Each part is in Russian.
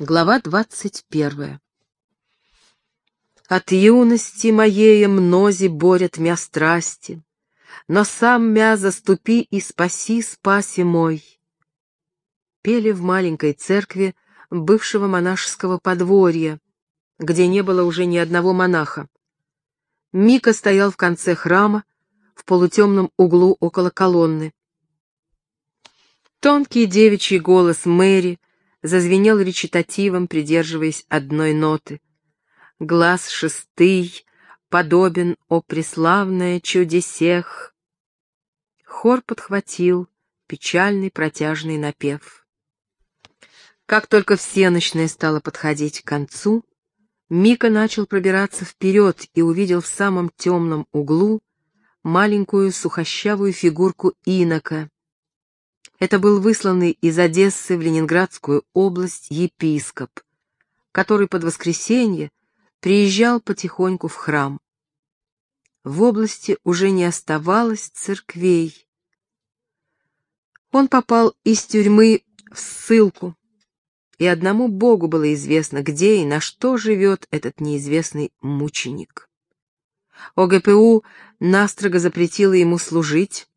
Глава двадцать первая. От юности моей мнози борят мя страсти, Но сам мя заступи и спаси, спаси мой. Пели в маленькой церкви бывшего монашеского подворья, где не было уже ни одного монаха. Мика стоял в конце храма, в полутемном углу около колонны. Тонкий девичий голос Мэри зазвенел речитативом, придерживаясь одной ноты. Глаз шестый подобен, о преславное чудесех. Хор подхватил печальный протяжный напев. Как только всеночная стала подходить к концу, Мика начал пробираться вперед и увидел в самом темном углу маленькую сухощавую фигурку инока. Это был высланный из Одессы в Ленинградскую область епископ, который под воскресенье приезжал потихоньку в храм. В области уже не оставалось церквей. Он попал из тюрьмы в ссылку, и одному Богу было известно, где и на что живет этот неизвестный мученик. ОГПУ настрого запретила ему служить,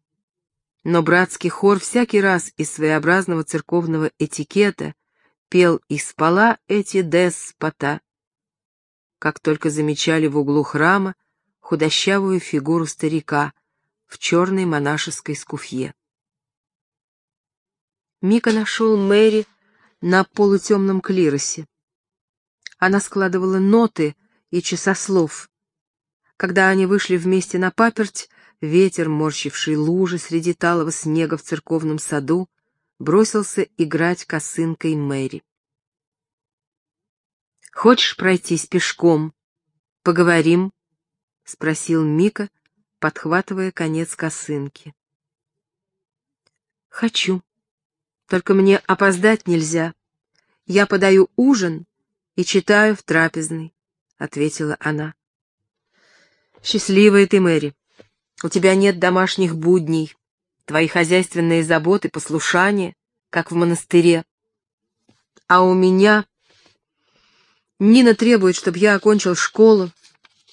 но братский хор всякий раз из своеобразного церковного этикета пел и спала эти деспота. Как только замечали в углу храма худощавую фигуру старика в черной монашеской скуфье. Мика нашел Мэри на полутемном клиросе. Она складывала ноты и часослов, когда они вышли вместе на паперть, ветер, морщивший лужи среди талого снега в церковном саду, бросился играть косынкой Мэри. «Хочешь пройтись пешком? Поговорим?» — спросил Мика, подхватывая конец косынки. «Хочу. Только мне опоздать нельзя. Я подаю ужин и читаю в трапезной», — ответила она. Счастливая ты, Мэри. У тебя нет домашних будней, твои хозяйственные заботы, послушание, как в монастыре. А у меня... Нина требует, чтобы я окончил школу.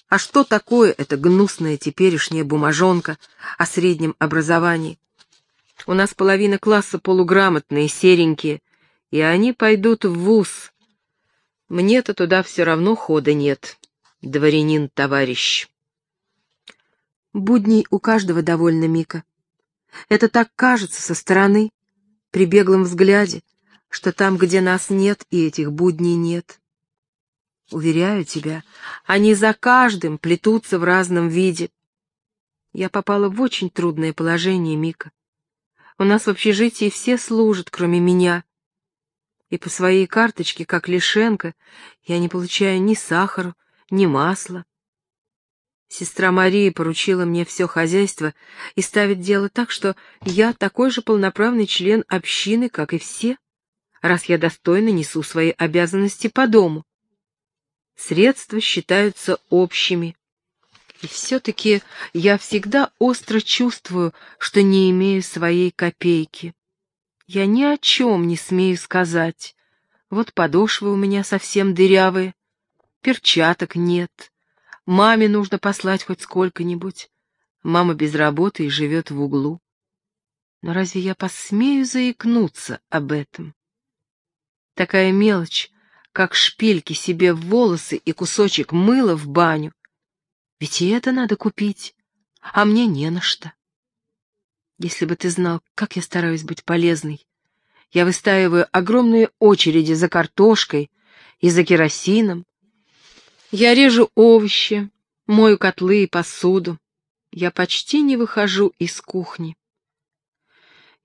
А что такое эта гнусная теперешняя бумажонка о среднем образовании? У нас половина класса полуграмотные, серенькие, и они пойдут в вуз. Мне-то туда все равно хода нет, дворянин-товарищ. Будней у каждого довольно, Мика. Это так кажется со стороны, при беглом взгляде, что там, где нас нет, и этих будней нет. Уверяю тебя, они за каждым плетутся в разном виде. Я попала в очень трудное положение, Мика. У нас в общежитии все служат, кроме меня. И по своей карточке, как Лишенко, я не получаю ни сахара, ни масла. Сестра Мария поручила мне все хозяйство и ставит дело так, что я такой же полноправный член общины, как и все, раз я достойно несу свои обязанности по дому. Средства считаются общими. И все-таки я всегда остро чувствую, что не имею своей копейки. Я ни о чем не смею сказать. Вот подошвы у меня совсем дырявые, перчаток нет Маме нужно послать хоть сколько-нибудь. Мама без работы и живет в углу. Но разве я посмею заикнуться об этом? Такая мелочь, как шпильки себе в волосы и кусочек мыла в баню. Ведь и это надо купить, а мне не на что. Если бы ты знал, как я стараюсь быть полезной. Я выстаиваю огромные очереди за картошкой и за керосином, я режу овощи, мою котлы и посуду. Я почти не выхожу из кухни.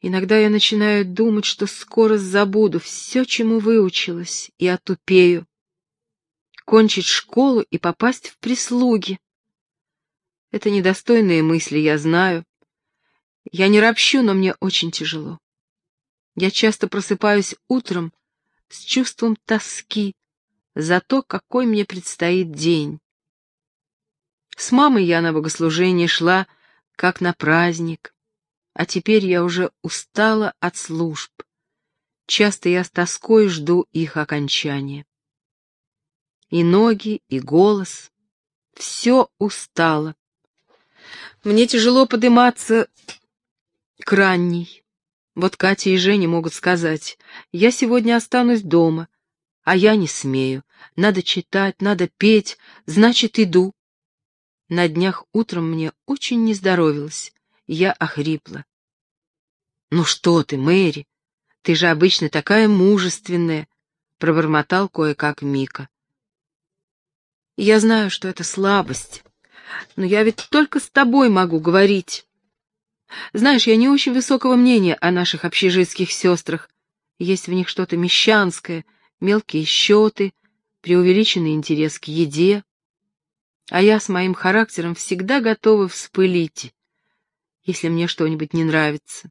Иногда я начинаю думать, что скоро забуду все, чему выучилась, и отупею. Кончить школу и попасть в прислуги. Это недостойные мысли, я знаю. Я не ропщу, но мне очень тяжело. Я часто просыпаюсь утром с чувством тоски, за то, какой мне предстоит день. С мамой я на богослужение шла, как на праздник, а теперь я уже устала от служб. часто я с тоской жду их окончания. И ноги, и голос — все устало. Мне тяжело подниматься к ранней. Вот Катя и Женя могут сказать, я сегодня останусь дома, а я не смею. Надо читать, надо петь, значит, иду. На днях утром мне очень не здоровилось, я охрипла. «Ну что ты, Мэри, ты же обычно такая мужественная», — пробормотал кое-как Мика. «Я знаю, что это слабость, но я ведь только с тобой могу говорить. Знаешь, я не очень высокого мнения о наших общежитских сестрах. Есть в них что-то мещанское, мелкие счеты, преувеличенный интерес к еде. А я с моим характером всегда готова вспылить, если мне что-нибудь не нравится.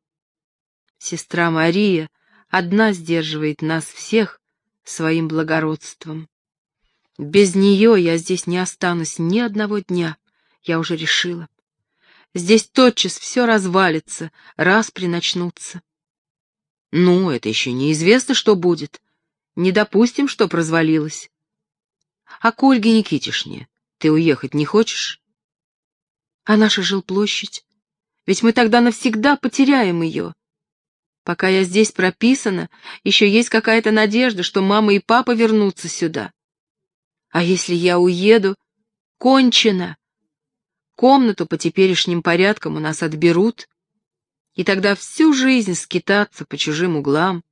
Сестра Мария одна сдерживает нас всех своим благородством. Без нее я здесь не останусь ни одного дня, я уже решила. Здесь тотчас все развалится, раз начнутся. Ну, это еще неизвестно, что будет. Не допустим, что развалилось. А к Ольге Никитишне ты уехать не хочешь? А наша жилплощадь? Ведь мы тогда навсегда потеряем ее. Пока я здесь прописана, еще есть какая-то надежда, что мама и папа вернутся сюда. А если я уеду, кончено. Комнату по теперешним порядкам у нас отберут, и тогда всю жизнь скитаться по чужим углам.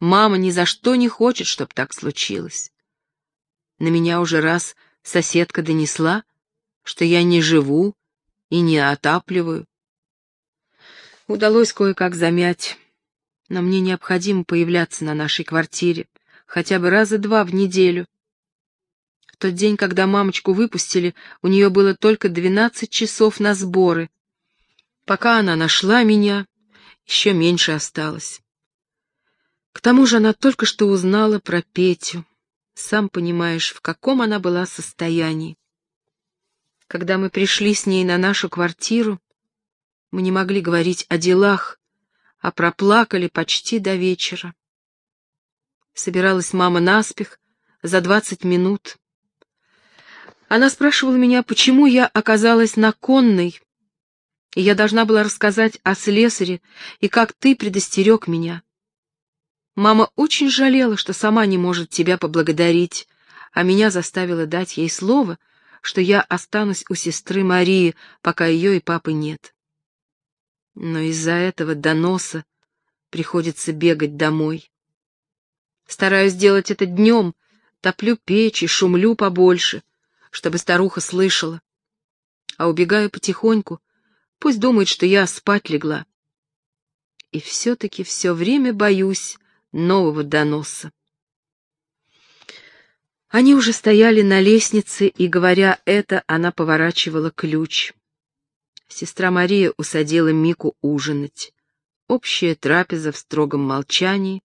Мама ни за что не хочет, чтобы так случилось. На меня уже раз соседка донесла, что я не живу и не отапливаю. Удалось кое-как замять, но мне необходимо появляться на нашей квартире хотя бы раза два в неделю. В тот день, когда мамочку выпустили, у нее было только двенадцать часов на сборы. Пока она нашла меня, еще меньше осталось. К тому же она только что узнала про Петю. Сам понимаешь, в каком она была состоянии. Когда мы пришли с ней на нашу квартиру, мы не могли говорить о делах, а проплакали почти до вечера. Собиралась мама наспех за двадцать минут. Она спрашивала меня, почему я оказалась на конной, и я должна была рассказать о слесаре и как ты предостерег меня. Мама очень жалела, что сама не может тебя поблагодарить, а меня заставила дать ей слово, что я останусь у сестры Марии, пока ее и папы нет. Но из-за этого доноса приходится бегать домой. Стараюсь сделать это днем, топлю печь и шумлю побольше, чтобы старуха слышала. А убегаю потихоньку, пусть думает, что я спать легла. И все-таки все время боюсь, нового доноса. Они уже стояли на лестнице, и, говоря это, она поворачивала ключ. Сестра Мария усадила Мику ужинать. Общая трапеза в строгом молчании,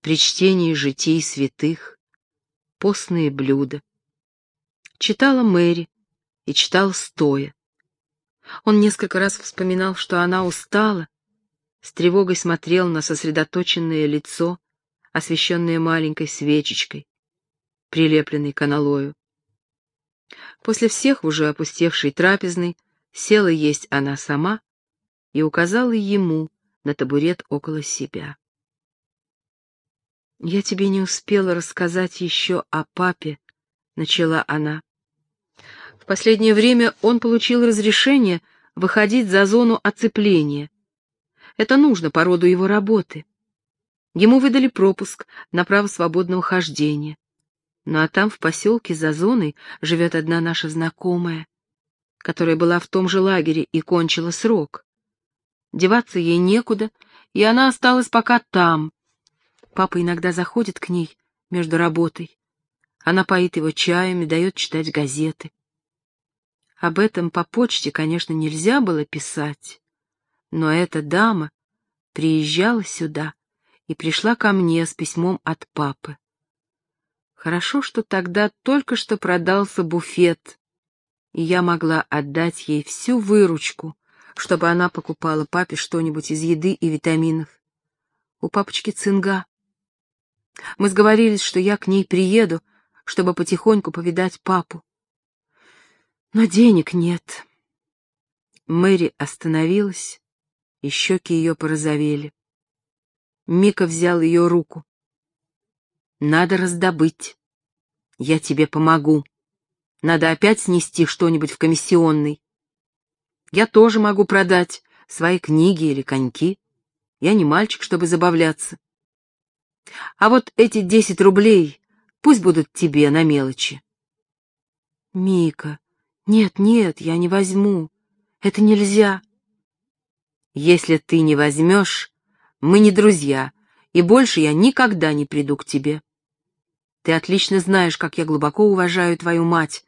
при чтении житий святых, постные блюда. Читала Мэри и читал стоя. Он несколько раз вспоминал, что она устала, с тревогой смотрел на сосредоточенное лицо, освещенное маленькой свечечкой, прилепленной к аналою. После всех уже опустевшей трапезной села есть она сама и указала ему на табурет около себя. «Я тебе не успела рассказать еще о папе», — начала она. В последнее время он получил разрешение выходить за зону оцепления, это нужно по роду его работы. Ему выдали пропуск на право свободного хождения. Ну а там, в поселке за зоной, живет одна наша знакомая, которая была в том же лагере и кончила срок. Деваться ей некуда, и она осталась пока там. Папа иногда заходит к ней между работой. Она поит его чаями, дает читать газеты. Об этом по почте, конечно, нельзя было писать. Но эта дама приезжала сюда и пришла ко мне с письмом от папы. Хорошо, что тогда только что продался буфет, и я могла отдать ей всю выручку, чтобы она покупала папе что-нибудь из еды и витаминов. у папочки цинга. Мы сговорились, что я к ней приеду, чтобы потихоньку повидать папу. Но денег нет. Мэри остановилась, и щеки ее порозовели. Мика взял ее руку. «Надо раздобыть. Я тебе помогу. Надо опять снести что-нибудь в комиссионный. Я тоже могу продать свои книги или коньки. Я не мальчик, чтобы забавляться. А вот эти десять рублей пусть будут тебе на мелочи. Мика, нет, нет, я не возьму. Это нельзя. Если ты не возьмешь, мы не друзья, и больше я никогда не приду к тебе. Ты отлично знаешь, как я глубоко уважаю твою мать,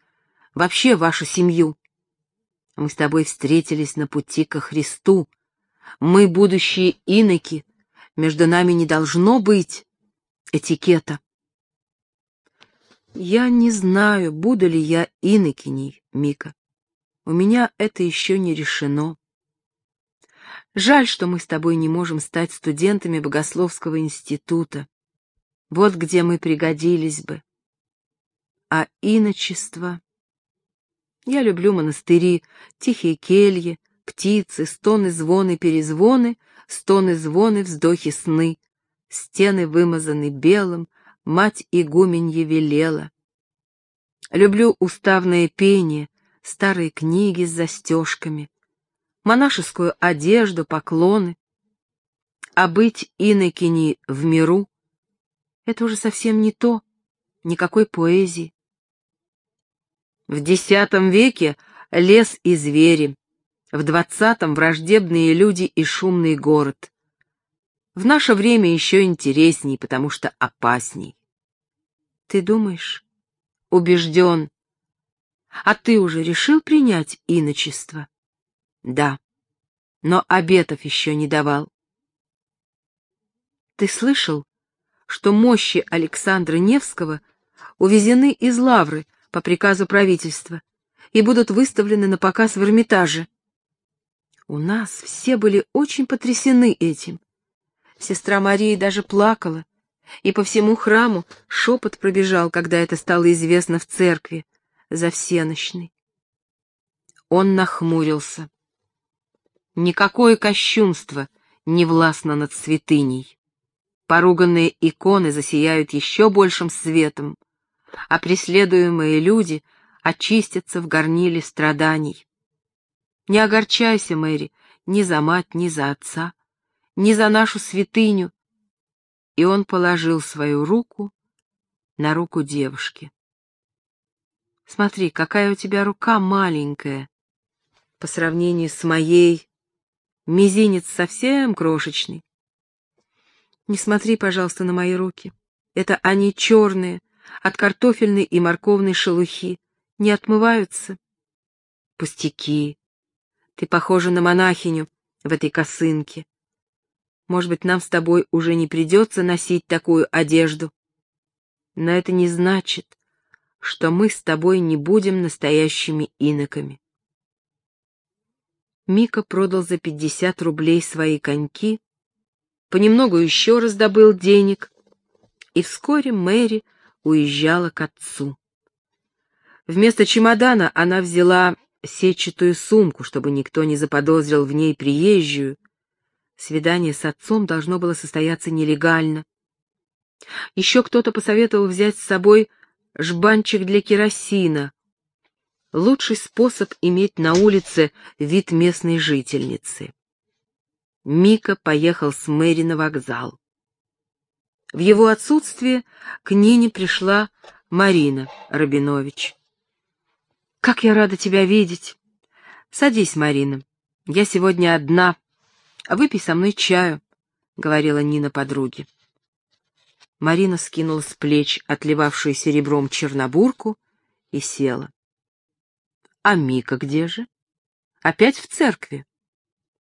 вообще вашу семью. Мы с тобой встретились на пути ко Христу. Мы будущие иноки. Между нами не должно быть этикета. Я не знаю, буду ли я инокиней, Мика. У меня это еще не решено. Жаль, что мы с тобой не можем стать студентами Богословского института. Вот где мы пригодились бы. А иночество... Я люблю монастыри, тихие кельи, птицы, стоны, звоны, перезвоны, стоны, звоны, вздохи, сны. Стены вымазаны белым, мать игуменье велела. Люблю уставное пение, старые книги с застежками, монашескую одежду, поклоны. А быть инокини в миру — это уже совсем не то, никакой поэзии. В X веке лес и звери, в XX враждебные люди и шумный город. В наше время еще интересней, потому что опасней. Ты думаешь? Убежден. А ты уже решил принять иночество? Да, но обетов еще не давал. Ты слышал, что мощи Александра Невского увезены из Лавры по приказу правительства и будут выставлены на показ в Эрмитаже. У нас все были очень потрясены этим. Сестра Мария даже плакала, и по всему храму шепот пробежал, когда это стало известно в церкви, за всенощной. Он нахмурился. Никакое кощунство не властно над святыней. Поруганные иконы засияют еще большим светом, а преследуемые люди очистятся в горниле страданий. Не огорчайся, Мэри, ни за мать, ни за отца, ни за нашу святыню. И он положил свою руку на руку девушки. Смотри, какая у тебя рука маленькая. По сравнению с моей, мизинец совсем крошечный. Не смотри, пожалуйста, на мои руки. Это они черные, от картофельной и морковной шелухи, не отмываются. Пустяки. Ты похожа на монахиню в этой косынке. Может быть, нам с тобой уже не придется носить такую одежду. Но это не значит, что мы с тобой не будем настоящими иноками. Мика продал за пятьдесят рублей свои коньки, понемногу еще раздобыл денег, и вскоре Мэри уезжала к отцу. Вместо чемодана она взяла сетчатую сумку, чтобы никто не заподозрил в ней приезжую. Свидание с отцом должно было состояться нелегально. Еще кто-то посоветовал взять с собой жбанчик для керосина. Лучший способ иметь на улице вид местной жительницы. Мика поехал с Мэри на вокзал. В его отсутствие к Нине пришла Марина Рабинович. «Как я рада тебя видеть!» «Садись, Марина. Я сегодня одна. А выпей со мной чаю», — говорила Нина подруге. Марина скинула с плеч отливавшую серебром чернобурку и села. «А Мика где же?» «Опять в церкви.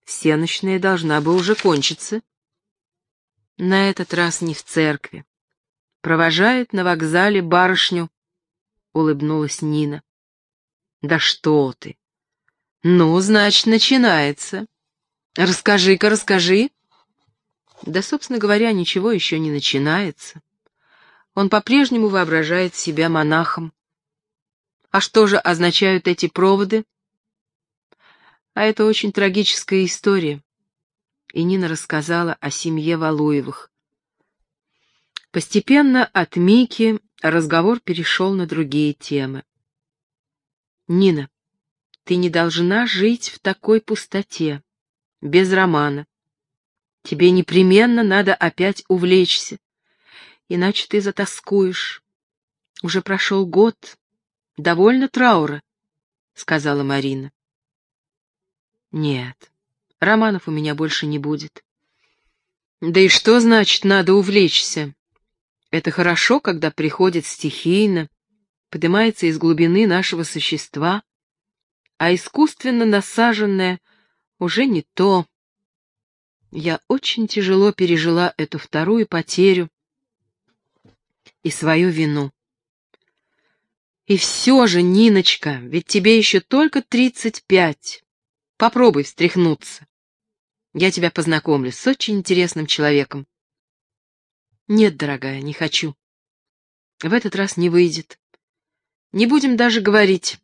Всеночная должна бы уже кончиться». На этот раз не в церкви. Провожает на вокзале барышню, — улыбнулась Нина. Да что ты! Ну, значит, начинается. Расскажи-ка, расскажи. Да, собственно говоря, ничего еще не начинается. Он по-прежнему воображает себя монахом. А что же означают эти проводы? А это очень трагическая история. И Нина рассказала о семье Валуевых. Постепенно от Мики разговор перешел на другие темы. «Нина, ты не должна жить в такой пустоте, без романа. Тебе непременно надо опять увлечься, иначе ты затаскуешь. Уже прошел год, довольно траура, — сказала Марина. Нет, романов у меня больше не будет. Да и что значит надо увлечься? Это хорошо, когда приходит стихийно, поднимается из глубины нашего существа, а искусственно насаженное уже не то. Я очень тяжело пережила эту вторую потерю и свою вину. И все же, Ниночка, ведь тебе еще только тридцать пять. Попробуй встряхнуться. Я тебя познакомлю с очень интересным человеком. Нет, дорогая, не хочу. В этот раз не выйдет. Не будем даже говорить.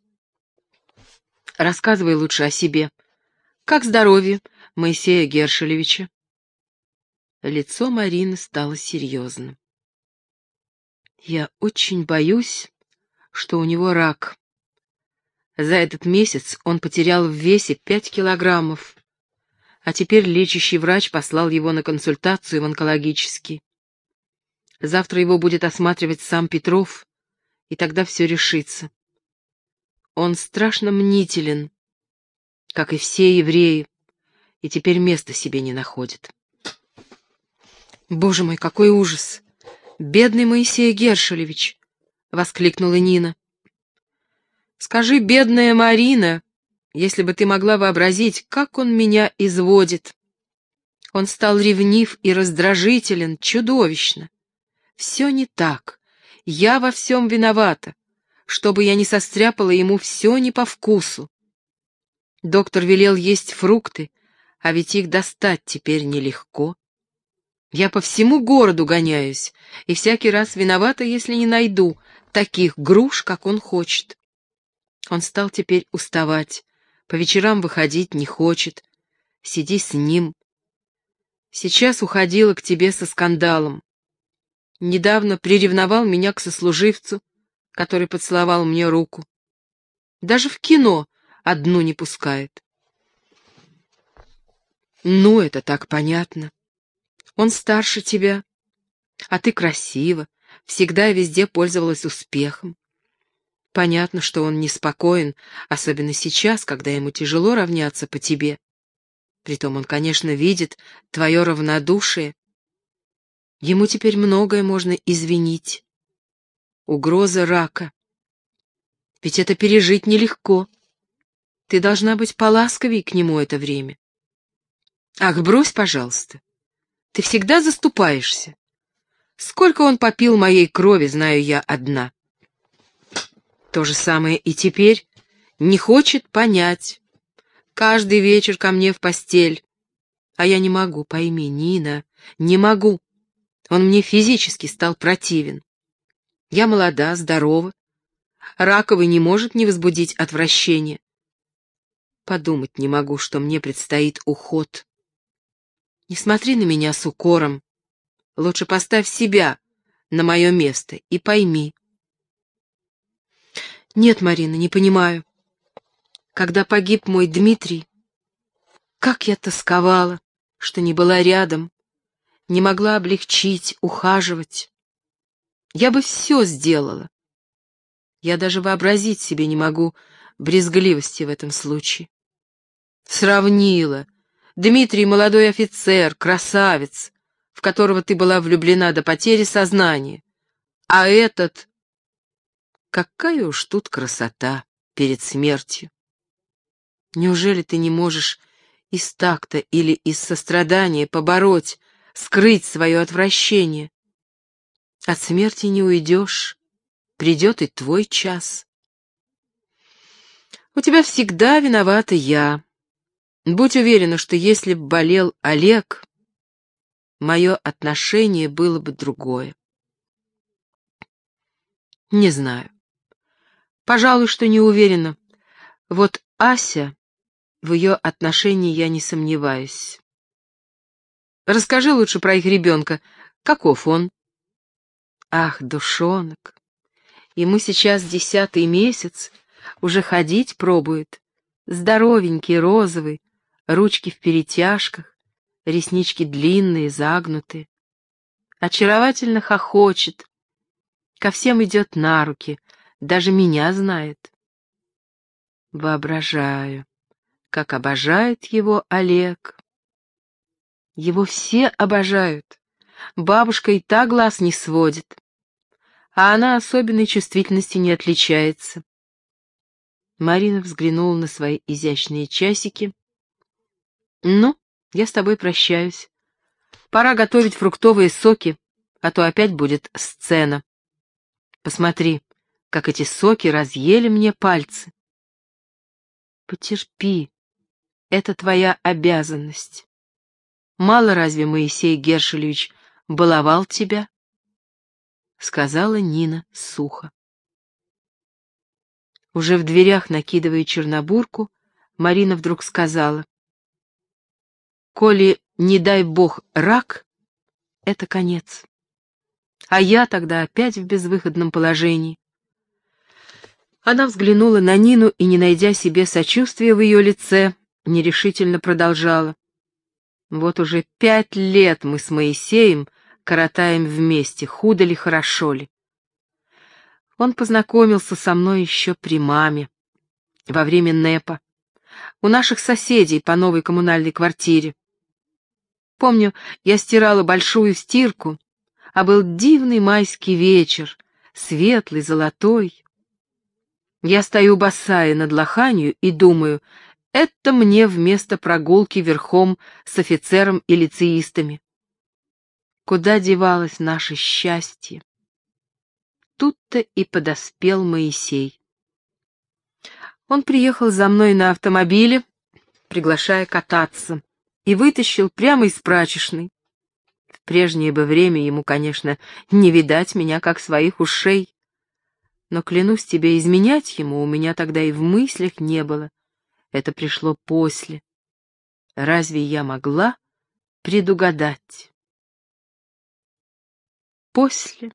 Рассказывай лучше о себе. Как здоровье Моисея Гершелевича? Лицо Марины стало серьезным. Я очень боюсь, что у него рак. За этот месяц он потерял в весе пять килограммов, а теперь лечащий врач послал его на консультацию в онкологический. Завтра его будет осматривать сам Петров, и тогда все решится. Он страшно мнителен, как и все евреи, и теперь места себе не находит. «Боже мой, какой ужас! Бедный Моисей Гершелевич!» — воскликнула Нина. «Скажи, бедная Марина, если бы ты могла вообразить, как он меня изводит. Он стал ревнив и раздражителен, чудовищно. Все не так. Я во всем виновата чтобы я не состряпала ему все не по вкусу. Доктор велел есть фрукты, а ведь их достать теперь нелегко. Я по всему городу гоняюсь, и всякий раз виновата, если не найду таких груш, как он хочет. Он стал теперь уставать, по вечерам выходить не хочет. Сиди с ним. Сейчас уходила к тебе со скандалом. Недавно приревновал меня к сослуживцу, который поцеловал мне руку. Даже в кино одну не пускает. Ну, это так понятно. Он старше тебя, а ты красива, всегда и везде пользовалась успехом. Понятно, что он неспокоен, особенно сейчас, когда ему тяжело равняться по тебе. Притом он, конечно, видит твое равнодушие. Ему теперь многое можно извинить угроза рака. Ведь это пережить нелегко. Ты должна быть поласковей к нему это время. Ах, брось, пожалуйста. Ты всегда заступаешься. Сколько он попил моей крови, знаю я одна. То же самое и теперь. Не хочет понять. Каждый вечер ко мне в постель. А я не могу, пойми, Нина, не могу. Он мне физически стал противен. Я молода, здорова. Раковый не может не возбудить отвращение. Подумать не могу, что мне предстоит уход. Не смотри на меня с укором. Лучше поставь себя на мое место и пойми. Нет, Марина, не понимаю. Когда погиб мой Дмитрий, как я тосковала, что не была рядом, не могла облегчить, ухаживать. Я бы все сделала. Я даже вообразить себе не могу брезгливости в этом случае. Сравнила. Дмитрий — молодой офицер, красавец, в которого ты была влюблена до потери сознания. А этот... Какая уж тут красота перед смертью. Неужели ты не можешь из такта или из сострадания побороть, скрыть свое отвращение? От смерти не уйдешь, придет и твой час. У тебя всегда виновата я. Будь уверена, что если б болел Олег, мое отношение было бы другое. Не знаю. Пожалуй, что не уверена. Вот Ася, в ее отношении я не сомневаюсь. Расскажи лучше про их ребенка. Каков он? Ах, душонок. Ему сейчас десятый месяц, уже ходить пробует. Здоровенький, розовый, ручки в перетяжках, реснички длинные, загнутые. Очаровательно хохочет, ко всем идет на руки, даже меня знает. Воображаю, как обожает его Олег. Его все обожают. Бабушка и та глаз не сводит. А она особенной чувствительности не отличается. Марина взглянула на свои изящные часики. «Ну, я с тобой прощаюсь. Пора готовить фруктовые соки, а то опять будет сцена. Посмотри, как эти соки разъели мне пальцы. Потерпи, это твоя обязанность. Мало разве Моисей Гершелевич баловал тебя? Сказала Нина сухо. Уже в дверях, накидывая чернобурку, Марина вдруг сказала. «Коли, не дай бог, рак, это конец. А я тогда опять в безвыходном положении». Она взглянула на Нину и, не найдя себе сочувствия в ее лице, нерешительно продолжала. «Вот уже пять лет мы с Моисеем коротаем вместе, худо ли, хорошо ли. Он познакомился со мной еще при маме, во время НЭПа, у наших соседей по новой коммунальной квартире. Помню, я стирала большую стирку, а был дивный майский вечер, светлый, золотой. Я стою босая над лоханью и думаю, это мне вместо прогулки верхом с офицером и лицеистами. Куда девалось наше счастье? Тут-то и подоспел Моисей. Он приехал за мной на автомобиле, приглашая кататься, и вытащил прямо из прачечной. В прежнее бы время ему, конечно, не видать меня как своих ушей. Но, клянусь тебе, изменять ему у меня тогда и в мыслях не было. Это пришло после. Разве я могла предугадать? После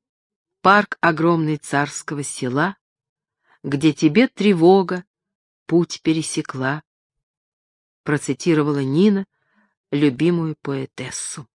парк огромный царского села, где тебе тревога путь пересекла, процитировала Нина любимую поэтессу.